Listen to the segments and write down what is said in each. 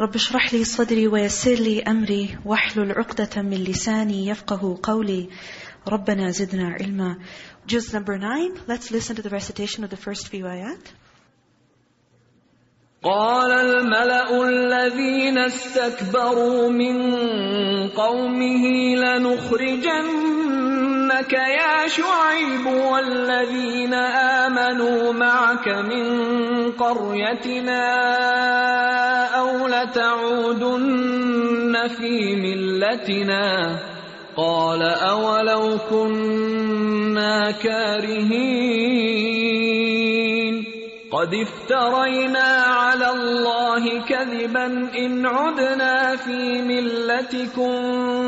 رب اشرح لي صدري ويسر لي أمري واحلل عقدة من لساني يفقه قولي. ربنا زدنا علما. Juz number nine, let's listen to the recitation of the first few ayat. قال الملأ الذين استكبروا من قومه لنخرجنك يا شعيب والذين آمنوا معك من قريتنا أو لتعودن في ملتنا قال أولو كنا كارهين قد افترينا على الله كذبا إن عدنا في ملتكم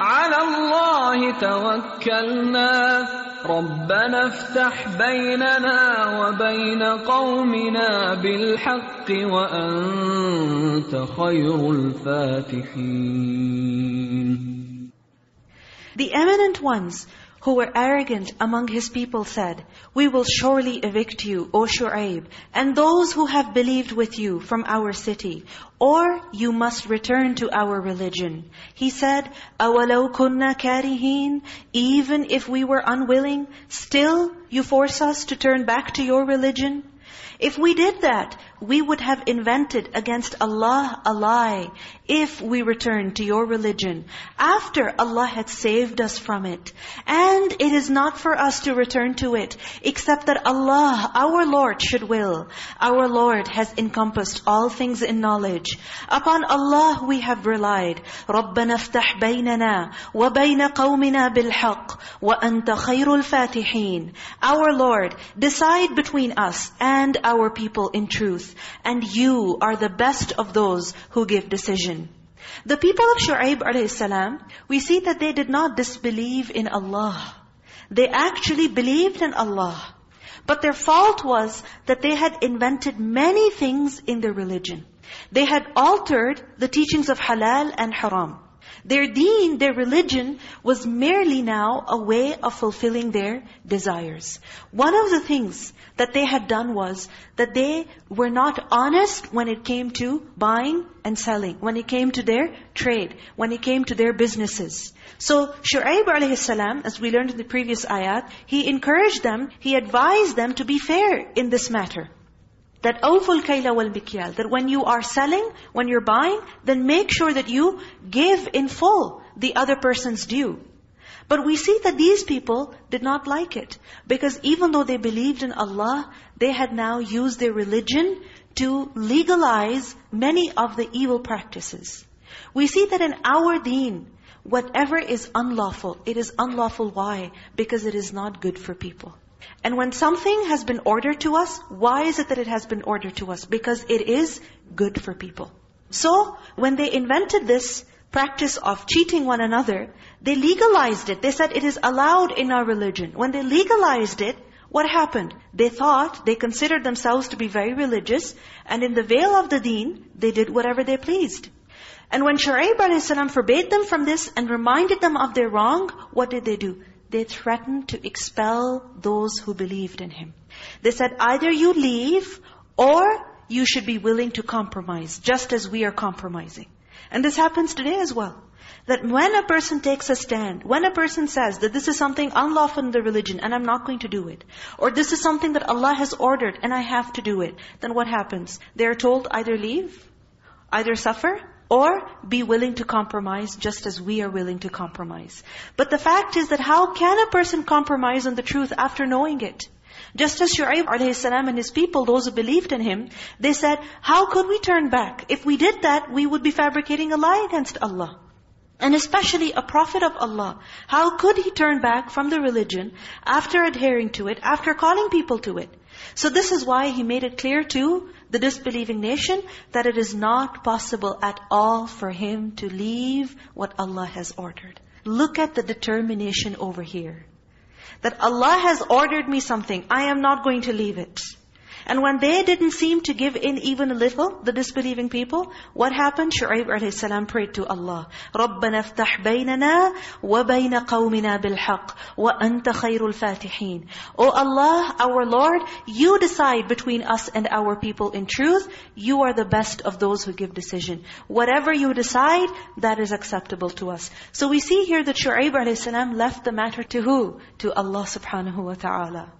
على الله توكلنا. ربنا افتح بيننا وبين قومنا بالحق وأنت خير الفاتحين. The eminent ones who were arrogant among his people said, We will surely evict you, O Shu'aib, and those who have believed with you from our city, or you must return to our religion. He said, أَوَلَوْ كُنَّا كَارِهِينَ Even if we were unwilling, still you force us to turn back to your religion? If we did that, we would have invented against Allah a lie if we returned to your religion after Allah had saved us from it. And it is not for us to return to it except that Allah, our Lord, should will. Our Lord has encompassed all things in knowledge. Upon Allah we have relied. رَبَّنَا افتح بَيْنَنَا وَبَيْنَ قَوْمِنَا بِالْحَقِّ وَأَنْتَ خَيْرُ الْفَاتِحِينَ Our Lord, decide between us and our people in truth. And you are the best of those who give decision. The people of Shu'aib a.s., we see that they did not disbelieve in Allah. They actually believed in Allah. But their fault was that they had invented many things in their religion. They had altered the teachings of halal and haram. Their deen, their religion, was merely now a way of fulfilling their desires. One of the things that they had done was that they were not honest when it came to buying and selling, when it came to their trade, when it came to their businesses. So Shu'aib a.s., as we learned in the previous ayat, he encouraged them, he advised them to be fair in this matter. That awful kayla wal mikyal, that when you are selling, when you're buying, then make sure that you give in full the other person's due. But we see that these people did not like it. Because even though they believed in Allah, they had now used their religion to legalize many of the evil practices. We see that in our deen, whatever is unlawful, it is unlawful. Why? Because it is not good for people. And when something has been ordered to us, why is it that it has been ordered to us? Because it is good for people. So, when they invented this practice of cheating one another, they legalized it. They said it is allowed in our religion. When they legalized it, what happened? They thought, they considered themselves to be very religious, and in the veil of the deen, they did whatever they pleased. And when Shu'aib a.s. forbade them from this and reminded them of their wrong, what did they do? They threatened to expel those who believed in him. They said, either you leave, or you should be willing to compromise, just as we are compromising. And this happens today as well. That when a person takes a stand, when a person says that this is something unlawful in the religion and I'm not going to do it, or this is something that Allah has ordered and I have to do it, then what happens? They are told either leave, either suffer, or be willing to compromise just as we are willing to compromise. But the fact is that how can a person compromise on the truth after knowing it? Just as Shu'aib a.s. and his people, those who believed in him, they said, how could we turn back? If we did that, we would be fabricating a lie against Allah. And especially a prophet of Allah. How could he turn back from the religion after adhering to it, after calling people to it? So this is why he made it clear to the disbelieving nation that it is not possible at all for him to leave what Allah has ordered. Look at the determination over here. That Allah has ordered me something, I am not going to leave it. And when they didn't seem to give in even a little, the disbelieving people, what happened? Shu'aib a.s. prayed to Allah, رَبَّنَا افتح بَيْنَنَا وَبَيْنَ قَوْمِنَا بِالْحَقِّ وَأَنْتَ خَيْرُ الْفَاتِحِينَ O Allah, our Lord, you decide between us and our people in truth. You are the best of those who give decision. Whatever you decide, that is acceptable to us. So we see here that Shu'aib a.s. left the matter to who? To Allah subhanahu wa ta'ala.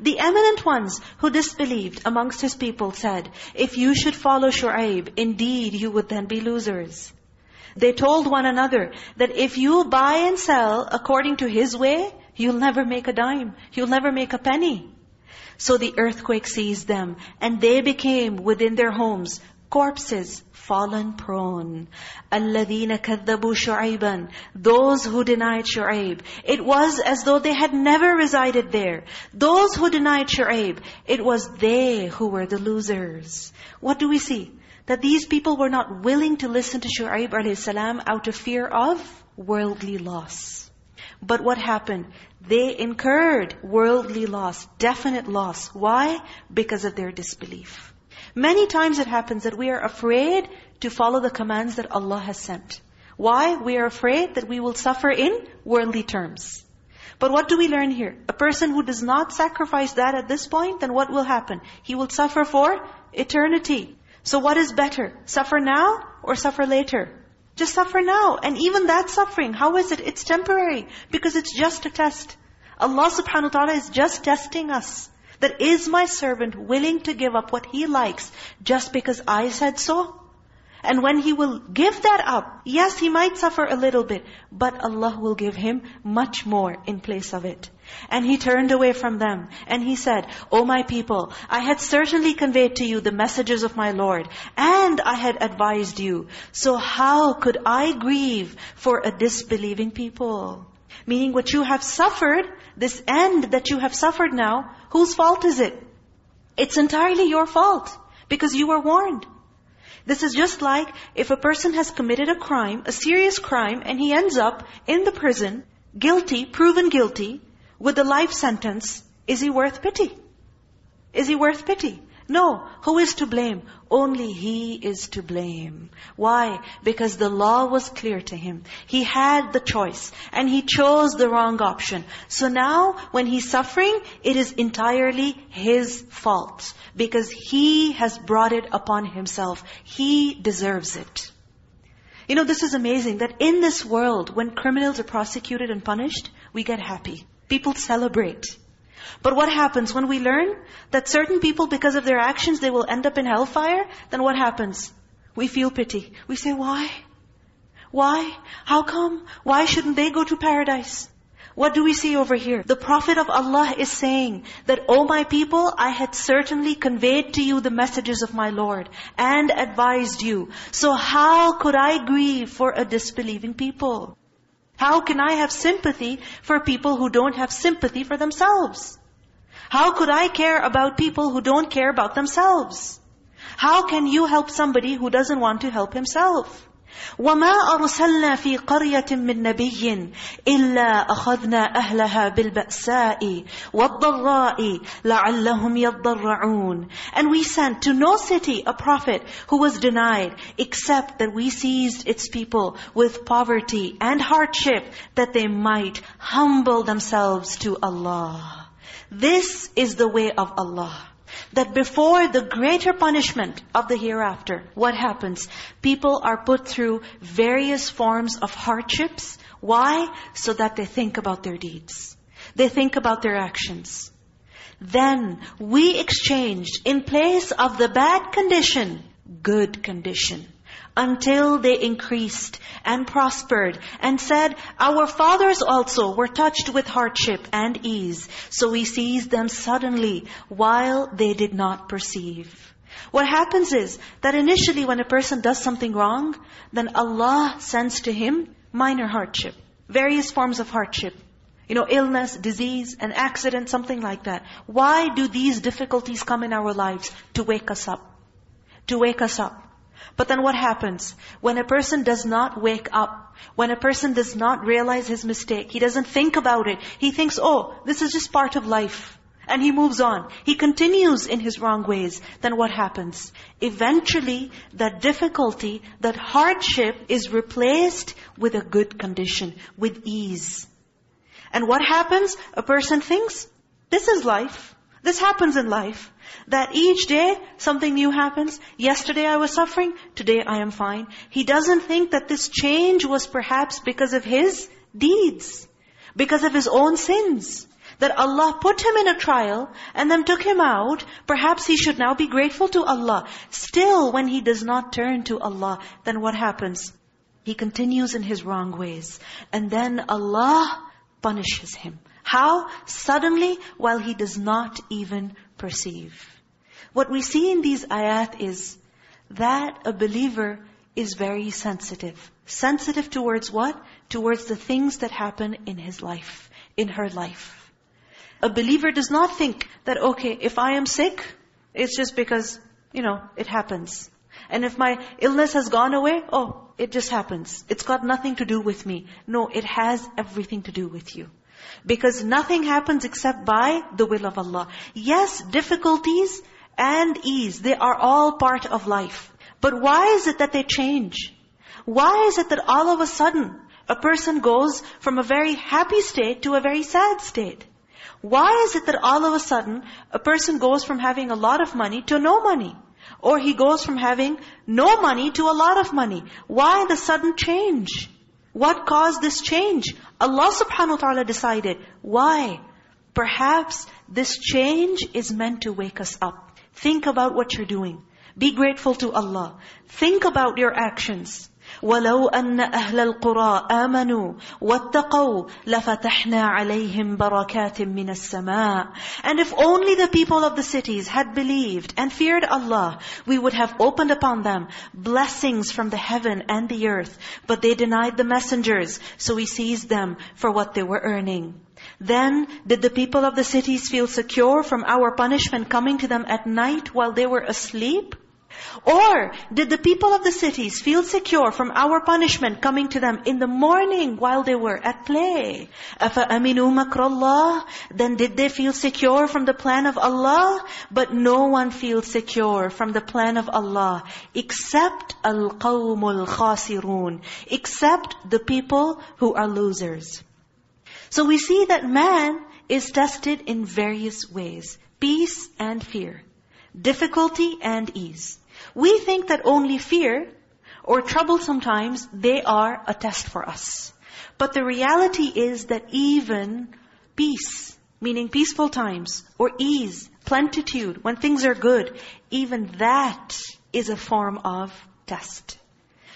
The eminent ones who disbelieved amongst his people said, if you should follow Shu'aib, indeed you would then be losers. They told one another that if you buy and sell according to his way, you'll never make a dime. You'll never make a penny. So the earthquake seized them, and they became within their homes corpses fallen prone. الَّذِينَ كَذَّبُوا شُعَيْبًا Those who denied Shu'aib. It was as though they had never resided there. Those who denied Shu'aib, it was they who were the losers. What do we see? That these people were not willing to listen to Shu'aib a.s. out of fear of worldly loss. But what happened? They incurred worldly loss, definite loss. Why? Because of their disbelief. Many times it happens that we are afraid to follow the commands that Allah has sent. Why? We are afraid that we will suffer in worldly terms. But what do we learn here? A person who does not sacrifice that at this point, then what will happen? He will suffer for eternity. So what is better? Suffer now or suffer later? Just suffer now. And even that suffering, how is it? It's temporary. Because it's just a test. Allah subhanahu wa ta'ala is just testing us. That is my servant willing to give up what he likes just because I said so? And when he will give that up, yes, he might suffer a little bit, but Allah will give him much more in place of it. And he turned away from them, and he said, O my people, I had certainly conveyed to you the messages of my Lord, and I had advised you. So how could I grieve for a disbelieving people? Meaning what you have suffered, this end that you have suffered now, whose fault is it? It's entirely your fault. Because you were warned. This is just like if a person has committed a crime, a serious crime, and he ends up in the prison, guilty, proven guilty, with a life sentence, is he worth pity? Is he worth pity? No. Who is to blame? Only he is to blame. Why? Because the law was clear to him. He had the choice. And he chose the wrong option. So now, when he's suffering, it is entirely his fault. Because he has brought it upon himself. He deserves it. You know, this is amazing that in this world, when criminals are prosecuted and punished, we get happy. People celebrate. But what happens when we learn that certain people, because of their actions, they will end up in hellfire? Then what happens? We feel pity. We say, why? Why? How come? Why shouldn't they go to paradise? What do we see over here? The Prophet of Allah is saying that, O my people, I had certainly conveyed to you the messages of my Lord and advised you. So how could I grieve for a disbelieving people? How can I have sympathy for people who don't have sympathy for themselves? How could I care about people who don't care about themselves? How can you help somebody who doesn't want to help himself? وَمَا أَرْسَلْنَا فِي قَرْيَةٍ مِّن نَبِيٍّ إِلَّا أَخَذْنَا أَهْلَهَا بِالْبَأْسَاءِ وَالضَّرَّاءِ لَعَلَّهُمْ يَضَّرَّعُونَ And we sent to no city a prophet who was denied, except that we seized its people with poverty and hardship, that they might humble themselves to Allah. This is the way of Allah. That before the greater punishment of the hereafter, what happens? People are put through various forms of hardships. Why? So that they think about their deeds. They think about their actions. Then we exchanged in place of the bad condition, good condition. Until they increased and prospered and said, Our fathers also were touched with hardship and ease, so we seized them suddenly while they did not perceive. What happens is that initially when a person does something wrong, then Allah sends to him minor hardship, various forms of hardship. You know, illness, disease, an accident, something like that. Why do these difficulties come in our lives? To wake us up. To wake us up. But then what happens? When a person does not wake up, when a person does not realize his mistake, he doesn't think about it, he thinks, oh, this is just part of life. And he moves on. He continues in his wrong ways. Then what happens? Eventually, that difficulty, that hardship is replaced with a good condition, with ease. And what happens? A person thinks, this is life. This happens in life. That each day something new happens. Yesterday I was suffering, today I am fine. He doesn't think that this change was perhaps because of his deeds. Because of his own sins. That Allah put him in a trial and then took him out. Perhaps he should now be grateful to Allah. Still, when he does not turn to Allah, then what happens? He continues in his wrong ways. And then Allah punishes him. How? Suddenly, while he does not even perceive. What we see in these ayat is that a believer is very sensitive. Sensitive towards what? Towards the things that happen in his life, in her life. A believer does not think that, okay, if I am sick, it's just because, you know, it happens. And if my illness has gone away, oh, it just happens. It's got nothing to do with me. No, it has everything to do with you. Because nothing happens except by the will of Allah. Yes, difficulties and ease, they are all part of life. But why is it that they change? Why is it that all of a sudden, a person goes from a very happy state to a very sad state? Why is it that all of a sudden, a person goes from having a lot of money to no money? Or he goes from having no money to a lot of money. Why the sudden change? What caused this change? Allah subhanahu wa ta'ala decided. Why? Perhaps this change is meant to wake us up. Think about what you're doing. Be grateful to Allah. Think about your actions. وَلَوْ أَنَّ أَهْلَ الْقُرَىٰ آمَنُوا وَاتَّقَوْا لَفَتَحْنَا عَلَيْهِمْ بَرَكَاتٍ مِّنَ السَّمَاءِ And if only the people of the cities had believed and feared Allah, we would have opened upon them blessings from the heaven and the earth. But they denied the messengers, so we seized them for what they were earning. Then did the people of the cities feel secure from our punishment coming to them at night while they were asleep? Or did the people of the cities feel secure from our punishment coming to them in the morning while they were at play? أَفَأَمِنُوا مَكْرَ اللَّهِ Then did they feel secure from the plan of Allah? But no one feels secure from the plan of Allah except الْقَوْمُ الْخَاسِرُونَ Except the people who are losers. So we see that man is tested in various ways. Peace and fear. Difficulty and ease. We think that only fear or trouble sometimes, they are a test for us. But the reality is that even peace, meaning peaceful times, or ease, plentitude, when things are good, even that is a form of test.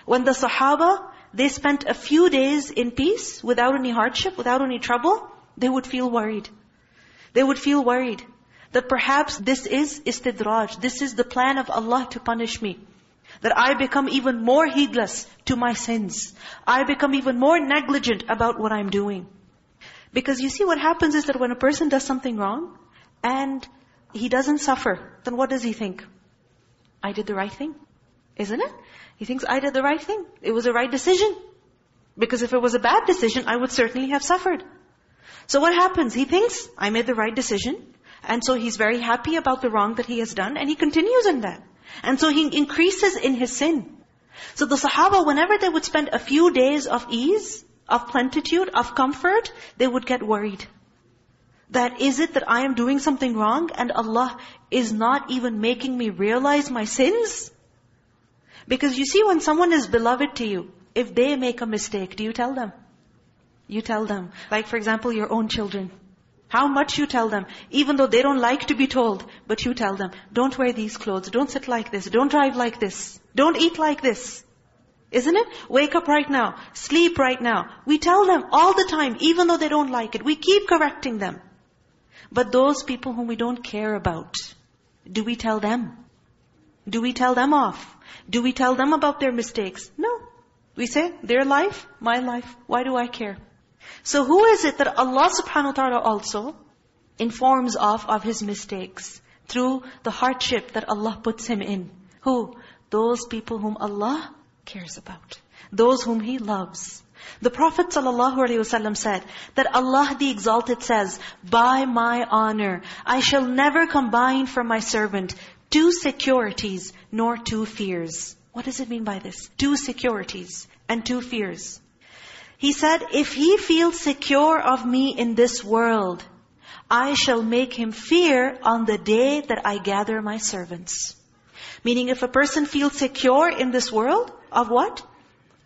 When the Sahaba, they spent a few days in peace, without any hardship, without any trouble, they would feel worried. They would feel worried. That perhaps this is istidraj. This is the plan of Allah to punish me. That I become even more heedless to my sins. I become even more negligent about what I'm doing. Because you see what happens is that when a person does something wrong, and he doesn't suffer, then what does he think? I did the right thing. Isn't it? He thinks, I did the right thing. It was a right decision. Because if it was a bad decision, I would certainly have suffered. So what happens? He thinks, I made the right decision. And so he's very happy about the wrong that he has done and he continues in that. And so he increases in his sin. So the Sahaba, whenever they would spend a few days of ease, of plenitude, of comfort, they would get worried. That is it that I am doing something wrong and Allah is not even making me realize my sins? Because you see when someone is beloved to you, if they make a mistake, do you tell them? You tell them. Like for example, your own children. How much you tell them, even though they don't like to be told, but you tell them, don't wear these clothes, don't sit like this, don't drive like this, don't eat like this. Isn't it? Wake up right now. Sleep right now. We tell them all the time, even though they don't like it. We keep correcting them. But those people whom we don't care about, do we tell them? Do we tell them off? Do we tell them about their mistakes? No. We say, their life, my life. Why do I care? So who is it that Allah subhanahu wa ta'ala also informs of of his mistakes? Through the hardship that Allah puts him in. Who? Those people whom Allah cares about. Those whom He loves. The Prophet ﷺ said that Allah the Exalted says, By my honor, I shall never combine for my servant two securities nor two fears. What does it mean by this? Two securities and two fears. He said, if he feels secure of me in this world, I shall make him fear on the day that I gather my servants. Meaning if a person feels secure in this world, of what?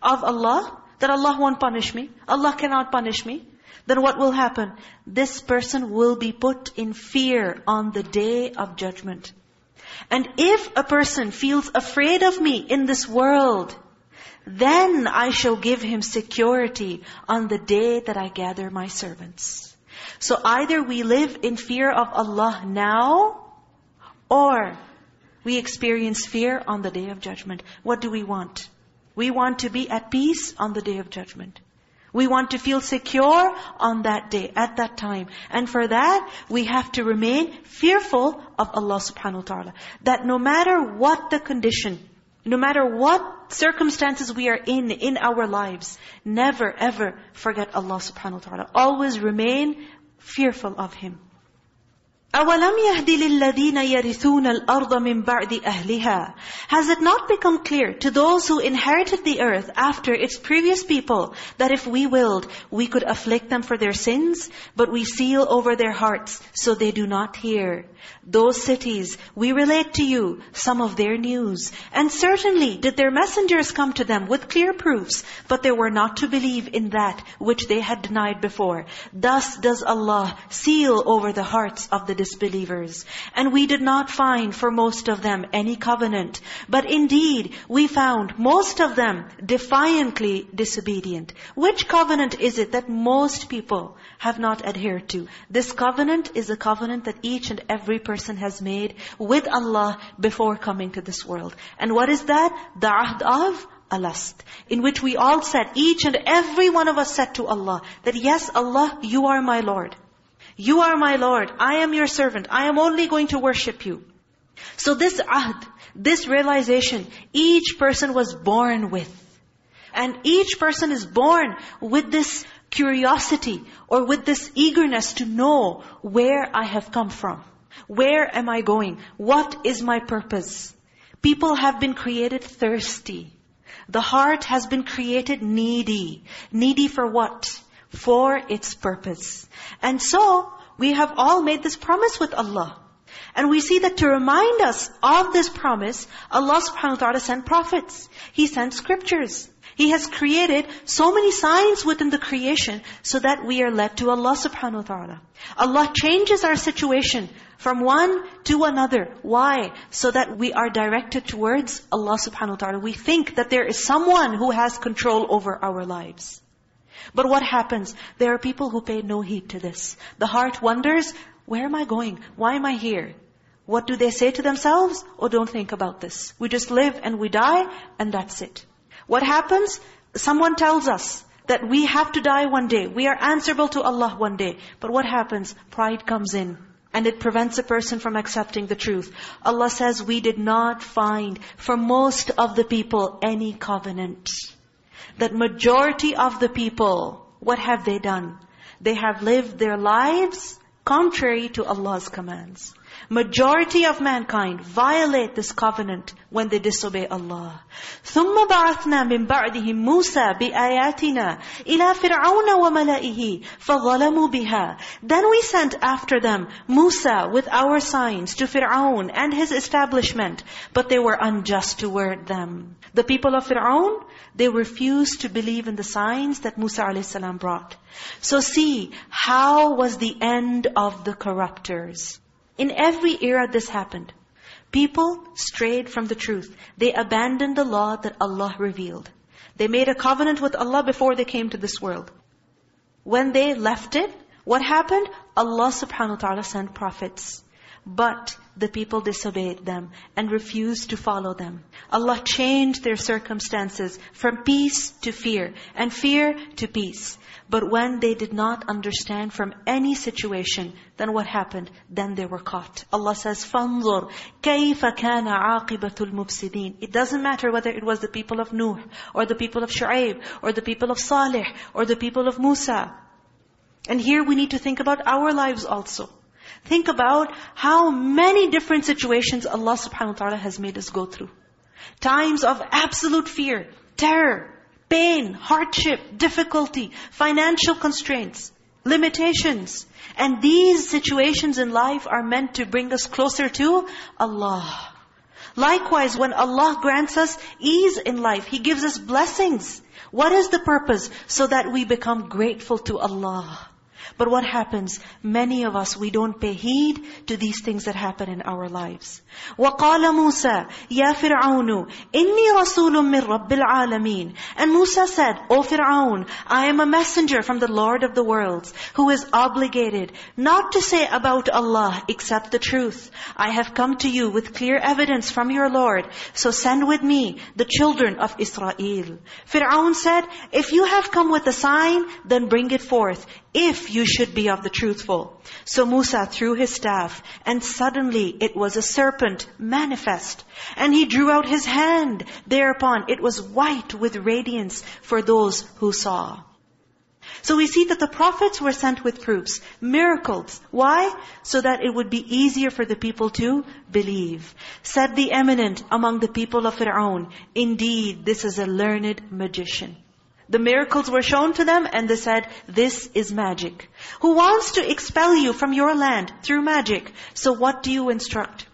Of Allah, that Allah won't punish me. Allah cannot punish me. Then what will happen? This person will be put in fear on the day of judgment. And if a person feels afraid of me in this world, then I shall give him security on the day that I gather my servants. So either we live in fear of Allah now, or we experience fear on the day of judgment. What do we want? We want to be at peace on the day of judgment. We want to feel secure on that day, at that time. And for that, we have to remain fearful of Allah subhanahu wa ta'ala. That no matter what the condition, no matter what circumstances we are in, in our lives, never ever forget Allah subhanahu wa ta'ala. Always remain fearful of Him. أَوَلَمْ يَهْدِ لِلَّذِينَ يَرِثُونَ الْأَرْضَ مِنْ بَعْدِ أَهْلِهَا Has it not become clear to those who inherited the earth after its previous people that if we willed, we could afflict them for their sins, but we seal over their hearts so they do not hear. Those cities, we relate to you some of their news. And certainly did their messengers come to them with clear proofs, but they were not to believe in that which they had denied before. Thus does Allah seal over the hearts of the disbelievers. And we did not find for most of them any covenant. But indeed, we found most of them defiantly disobedient. Which covenant is it that most people have not adhered to? This covenant is a covenant that each and every person has made with Allah before coming to this world. And what is that? The ahd of alast. In which we all said, each and every one of us said to Allah, that yes, Allah, you are my Lord. You are my Lord. I am your servant. I am only going to worship you. So this ahd, this realization, each person was born with. And each person is born with this curiosity or with this eagerness to know where I have come from. Where am I going? What is my purpose? People have been created thirsty. The heart has been created needy. Needy for what? For its purpose. And so, we have all made this promise with Allah. And we see that to remind us of this promise, Allah subhanahu wa ta'ala sent prophets. He sent scriptures. He has created so many signs within the creation so that we are led to Allah subhanahu wa ta'ala. Allah changes our situation from one to another. Why? So that we are directed towards Allah subhanahu wa ta'ala. We think that there is someone who has control over our lives. But what happens? There are people who pay no heed to this. The heart wonders, where am I going? Why am I here? What do they say to themselves? Oh, don't think about this. We just live and we die and that's it. What happens? Someone tells us that we have to die one day. We are answerable to Allah one day. But what happens? Pride comes in. And it prevents a person from accepting the truth. Allah says, we did not find for most of the people any covenant. That majority of the people, what have they done? They have lived their lives contrary to Allah's commands Majority of mankind violate this covenant when they disobey Allah. ثُمَّ بَعَثْنَا مِن بَعْدِهِمْ مُوسَى بِآيَاتِنَا إِلَى فِرْعَوْنَ وَمَلَئِهِ فَظَلَمُوا بِهَا Then we sent after them Musa with our signs to Fir'aun and his establishment, but they were unjust toward them. The people of Fir'aun, they refused to believe in the signs that Musa a.s. brought. So see, how was the end of the corruptors? In every era this happened. People strayed from the truth. They abandoned the law that Allah revealed. They made a covenant with Allah before they came to this world. When they left it, what happened? Allah subhanahu wa ta'ala sent prophets. But the people disobeyed them and refused to follow them. Allah changed their circumstances from peace to fear and fear to peace. But when they did not understand from any situation, then what happened? Then they were caught. Allah says, فَانظُرْ كَيْفَ كَانَ عَاقِبَةُ الْمُفْسِدِينَ It doesn't matter whether it was the people of Nuh, or the people of Shu'aib, or the people of Salih, or the people of Musa. And here we need to think about our lives also. Think about how many different situations Allah subhanahu wa ta'ala has made us go through. Times of absolute fear, terror, pain, hardship, difficulty, financial constraints, limitations. And these situations in life are meant to bring us closer to Allah. Likewise, when Allah grants us ease in life, He gives us blessings. What is the purpose? So that we become grateful to Allah. But what happens? Many of us, we don't pay heed to these things that happen in our lives. وَقَالَ مُوسَى يَا فِرْعَوْنُ إِنِّي رَسُولٌ مِّن رَبِّ الْعَالَمِينَ And Musa said, O Fir'aun, I am a messenger from the Lord of the worlds, who is obligated not to say about Allah except the truth. I have come to you with clear evidence from your Lord, so send with me the children of Israel. Fir'aun said, If you have come with a sign, then bring it forth if you should be of the truthful. So Musa threw his staff, and suddenly it was a serpent manifest. And he drew out his hand. Thereupon it was white with radiance for those who saw. So we see that the prophets were sent with proofs, miracles. Why? So that it would be easier for the people to believe. Said the eminent among the people of Fir'aun, Indeed, this is a learned magician. The miracles were shown to them and they said, this is magic. Who wants to expel you from your land through magic? So what do you instruct?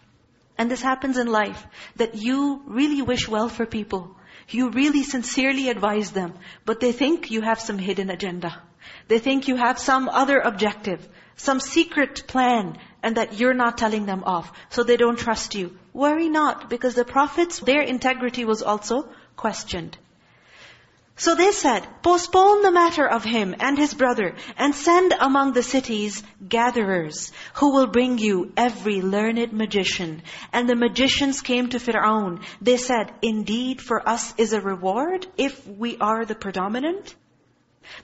And this happens in life, that you really wish well for people. You really sincerely advise them, but they think you have some hidden agenda. They think you have some other objective, some secret plan, and that you're not telling them off. So they don't trust you. Worry not, because the prophets, their integrity was also questioned. So they said, postpone the matter of him and his brother and send among the cities gatherers who will bring you every learned magician. And the magicians came to Fir'aun. They said, indeed for us is a reward if we are the predominant.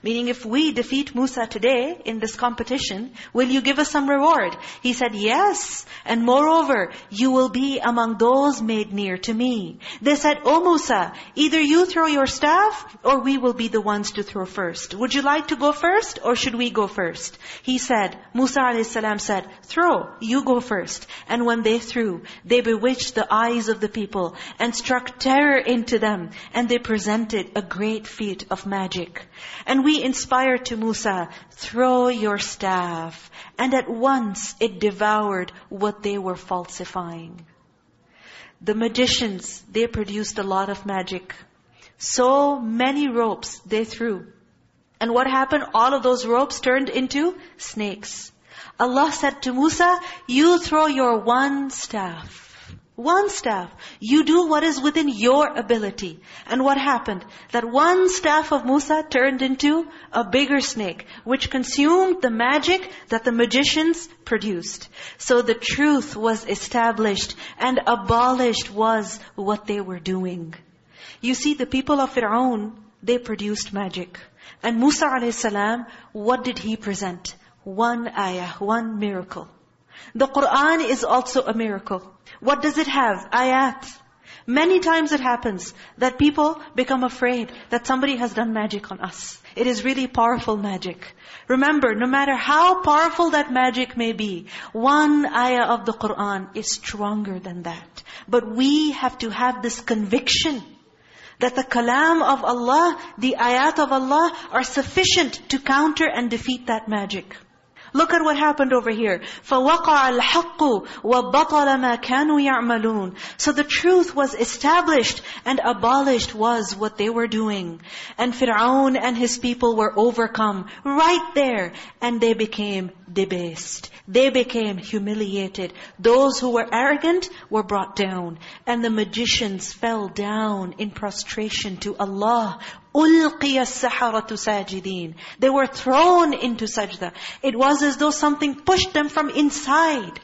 Meaning if we defeat Musa today in this competition, will you give us some reward? He said, yes. And moreover, you will be among those made near to me. They said, O Musa, either you throw your staff or we will be the ones to throw first. Would you like to go first or should we go first? He said, Musa a.s. said, throw, you go first. And when they threw, they bewitched the eyes of the people and struck terror into them. And they presented a great feat of magic. And we inspired to Musa, throw your staff. And at once it devoured what they were falsifying. The magicians, they produced a lot of magic. So many ropes they threw. And what happened? All of those ropes turned into snakes. Allah said to Musa, you throw your one staff. One staff. You do what is within your ability. And what happened? That one staff of Musa turned into a bigger snake, which consumed the magic that the magicians produced. So the truth was established and abolished was what they were doing. You see, the people of Fir'aun, they produced magic. And Musa a.s., what did he present? One ayah, one miracle. The Qur'an is also a miracle. What does it have? Ayat. Many times it happens that people become afraid that somebody has done magic on us. It is really powerful magic. Remember, no matter how powerful that magic may be, one ayah of the Qur'an is stronger than that. But we have to have this conviction that the kalam of Allah, the ayat of Allah are sufficient to counter and defeat that magic. Look at what happened over here. فَوَقَعَ الْحَقُّ وَبَطَلَ مَا كَانُوا يَعْمَلُونَ So the truth was established and abolished was what they were doing. And Fir'aun and his people were overcome right there. And they became debased. They became humiliated. Those who were arrogant were brought down. And the magicians fell down in prostration to Allah أُلْقِيَ السَّحَرَةُ سَاجِدِينَ They were thrown into sajda. It was as though something pushed them from inside.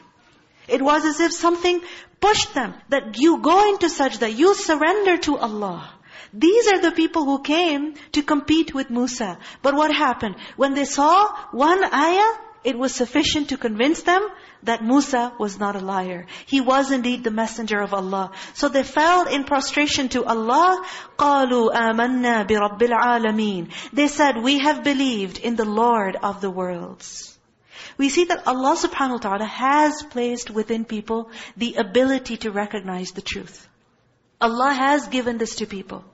It was as if something pushed them. That you go into sajda, you surrender to Allah. These are the people who came to compete with Musa. But what happened? When they saw one ayah, it was sufficient to convince them that Musa was not a liar. He was indeed the messenger of Allah. So they fell in prostration to Allah. قَالُوا آمَنَّا بِرَبِّ الْعَالَمِينَ They said, we have believed in the Lord of the worlds. We see that Allah subhanahu wa ta'ala has placed within people the ability to recognize the truth. Allah has given this to people.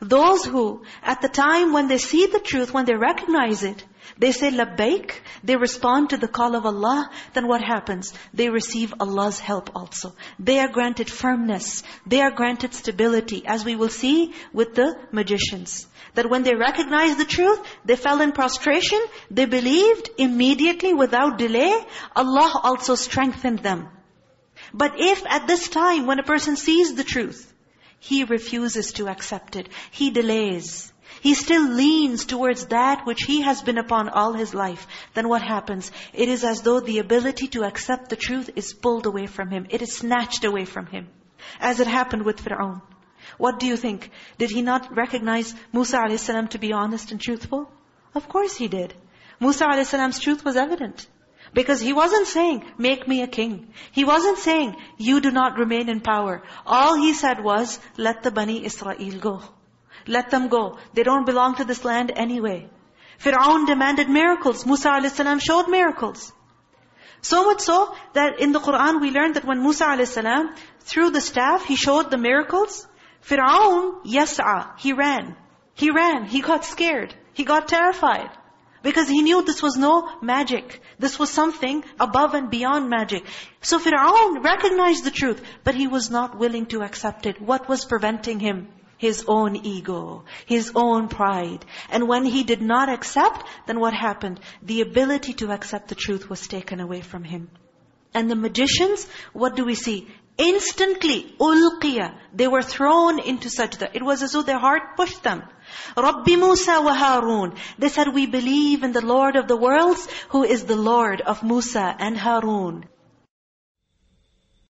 Those who, at the time when they see the truth, when they recognize it, they say labbaik, they respond to the call of Allah, then what happens? They receive Allah's help also. They are granted firmness. They are granted stability, as we will see with the magicians. That when they recognized the truth, they fell in prostration, they believed immediately without delay, Allah also strengthened them. But if at this time, when a person sees the truth, he refuses to accept it. He delays. He still leans towards that which he has been upon all his life. Then what happens? It is as though the ability to accept the truth is pulled away from him. It is snatched away from him. As it happened with Fir'aun. What do you think? Did he not recognize Musa a.s. to be honest and truthful? Of course he did. Musa a.s.'s truth was evident. Because he wasn't saying, make me a king. He wasn't saying, you do not remain in power. All he said was, let the Bani Israel go. Let them go. They don't belong to this land anyway. Fir'aun demanded miracles. Musa a.s. showed miracles. So much so that in the Qur'an we learned that when Musa a.s. threw the staff, he showed the miracles. Fir'aun, yas'a, he ran. He ran. He got scared. He got terrified. Because he knew this was no magic. This was something above and beyond magic. So Fir'aun recognized the truth, but he was not willing to accept it. What was preventing him? His own ego, his own pride. And when he did not accept, then what happened? The ability to accept the truth was taken away from him. And the magicians, what do we see? Instantly, ulqiya, they were thrown into sajda. It was as though their heart pushed them. Rabbi Musa wa Harun. They said, we believe in the Lord of the worlds, who is the Lord of Musa and Harun.